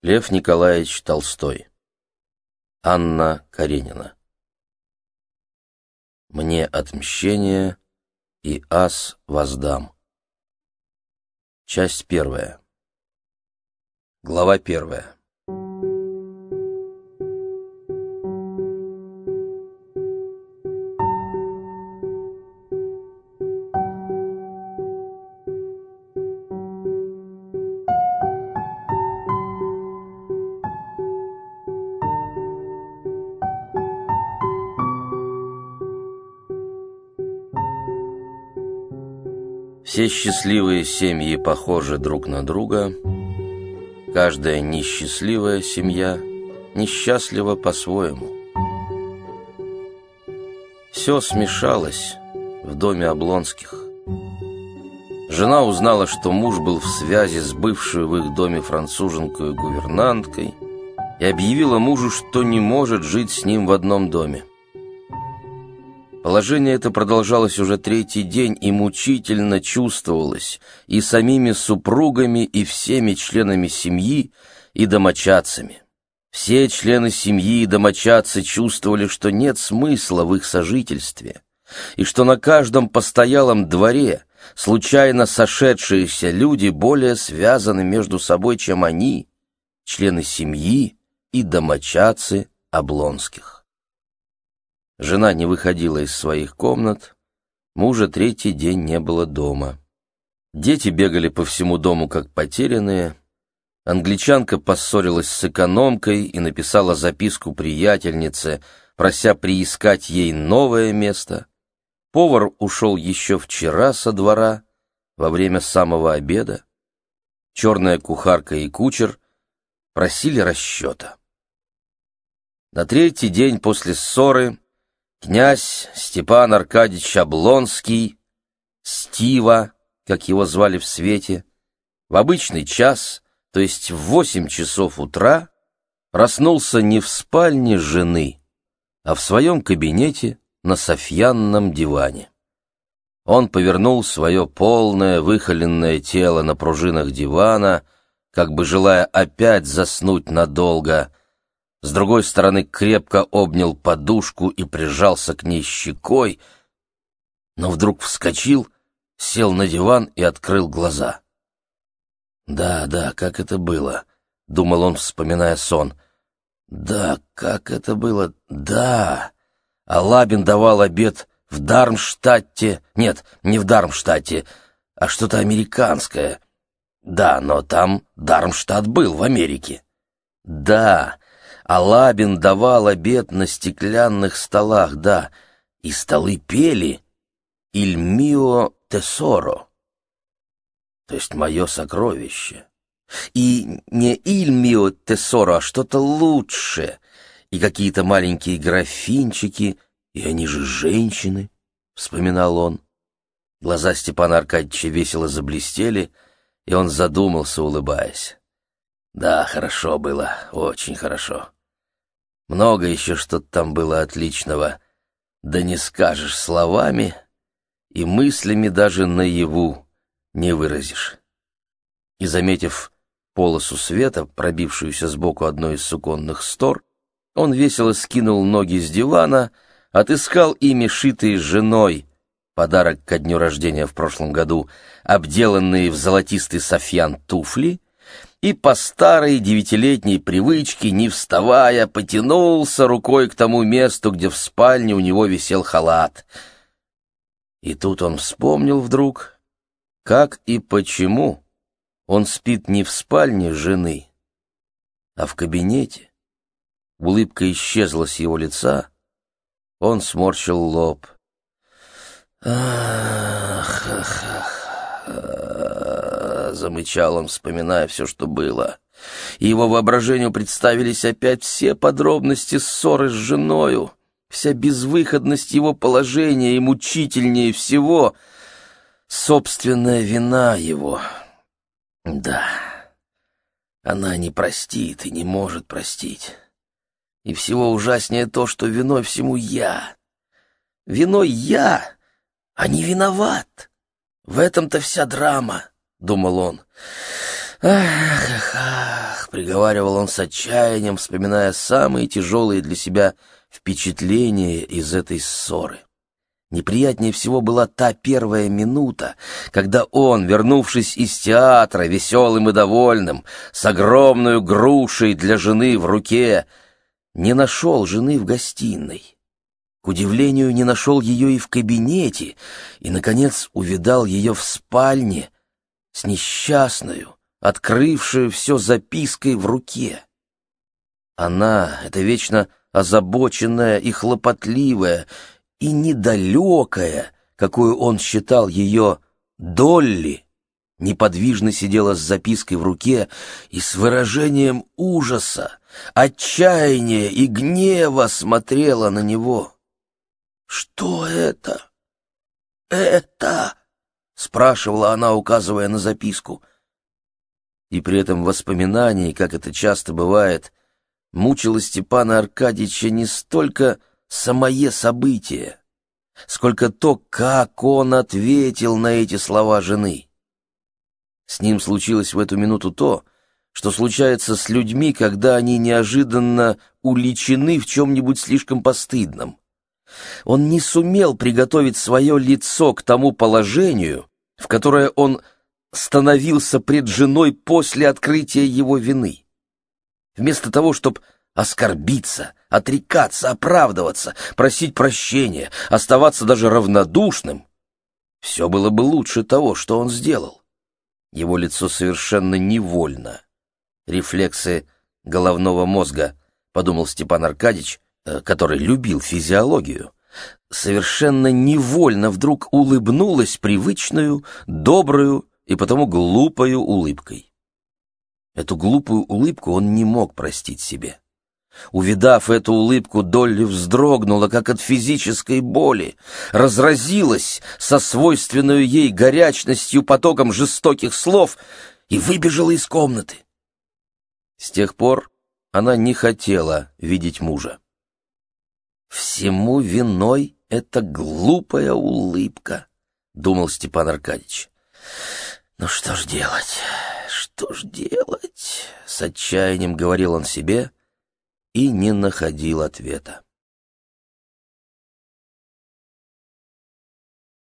Лев Николаевич Толстой. Анна Каренина. Мне отмщение и ас воздам. Часть первая. Глава первая. Все счастливые семьи похожи друг на друга. Каждая несчастливая семья несчастлива по-своему. Все смешалось в доме Облонских. Жена узнала, что муж был в связи с бывшей в их доме француженкой гувернанткой и объявила мужу, что не может жить с ним в одном доме. Положение это продолжалось уже третий день и мучительно чувствовалось и самими супругами, и всеми членами семьи, и домочадцами. Все члены семьи и домочадцы чувствовали, что нет смысла в их сожительстве, и что на каждом постоялом дворе случайно сошедшиеся люди более связаны между собой, чем они, члены семьи и домочадцы Облонских. Жена не выходила из своих комнат, мужа третий день не было дома. Дети бегали по всему дому как потерянные. Англичанка поссорилась с экономкой и написала записку приятельнице, прося приискать ей новое место. Повар ушел еще вчера со двора, во время самого обеда. Черная кухарка и кучер просили расчета. На третий день после ссоры Князь Степан Аркадьевич Облонский, Стива, как его звали в свете, в обычный час, то есть в восемь часов утра, проснулся не в спальне жены, а в своем кабинете на софьянном диване. Он повернул свое полное выхоленное тело на пружинах дивана, как бы желая опять заснуть надолго, с другой стороны крепко обнял подушку и прижался к ней щекой, но вдруг вскочил, сел на диван и открыл глаза. «Да, да, как это было», — думал он, вспоминая сон. «Да, как это было, да». А Лабин давал обед в Дармштадте, нет, не в Дармштадте, а что-то американское. Да, но там Дармштадт был, в Америке. Да, Алабин давал обед на стеклянных столах, да, и столы пели «Иль мио тесоро», то есть «Мое сокровище». И не «Иль мио тесоро», а что-то лучшее, и какие-то маленькие графинчики, и они же женщины, — вспоминал он. Глаза Степана Аркадьевича весело заблестели, и он задумался, улыбаясь. Да, хорошо было, очень хорошо. Много еще что-то там было отличного. Да не скажешь словами, и мыслями даже наяву не выразишь. И, заметив полосу света, пробившуюся сбоку одной из суконных стор, он весело скинул ноги с дивана, отыскал ими шитые женой, подарок ко дню рождения в прошлом году, обделанные в золотистый софьян туфли — и по старой девятилетней привычке, не вставая, потянулся рукой к тому месту, где в спальне у него висел халат. И тут он вспомнил вдруг, как и почему он спит не в спальне жены, а в кабинете. Улыбка исчезла с его лица, он сморщил лоб. Ах, ах, ах замычал он, вспоминая все, что было. Его воображению представились опять все подробности ссоры с женою, вся безвыходность его положения и мучительнее всего собственная вина его. Да, она не простит и не может простить. И всего ужаснее то, что виной всему я. Виной я, а не виноват. В этом-то вся драма. — думал он. Ах, ах, ах, приговаривал он с отчаянием, вспоминая самые тяжелые для себя впечатления из этой ссоры. Неприятнее всего была та первая минута, когда он, вернувшись из театра, веселым и довольным, с огромной грушей для жены в руке, не нашел жены в гостиной. К удивлению, не нашел ее и в кабинете, и, наконец, увидал ее в спальне с несчастную, открывшую все запиской в руке. Она, эта вечно озабоченная и хлопотливая, и недалекая, какую он считал ее Долли, неподвижно сидела с запиской в руке и с выражением ужаса, отчаяния и гнева смотрела на него. «Что это? Это?» — спрашивала она, указывая на записку. И при этом воспоминании, как это часто бывает, мучило Степана Аркадьевича не столько самое событие, сколько то, как он ответил на эти слова жены. С ним случилось в эту минуту то, что случается с людьми, когда они неожиданно уличены в чем-нибудь слишком постыдном. Он не сумел приготовить свое лицо к тому положению, в которое он становился пред женой после открытия его вины. Вместо того, чтобы оскорбиться, отрекаться, оправдываться, просить прощения, оставаться даже равнодушным. Все было бы лучше того, что он сделал. Его лицо совершенно невольно. Рефлексы головного мозга, подумал Степан Аркадьевич, который любил физиологию, совершенно невольно вдруг улыбнулась привычную, добрую и потому глупою улыбкой. Эту глупую улыбку он не мог простить себе. Увидав эту улыбку, Долли вздрогнула, как от физической боли, разразилась со свойственной ей горячностью потоком жестоких слов и выбежала из комнаты. С тех пор она не хотела видеть мужа. «Всему виной эта глупая улыбка», — думал Степан Аркадьевич. «Ну что ж делать, что ж делать?» — с отчаянием говорил он себе — и не находил ответа.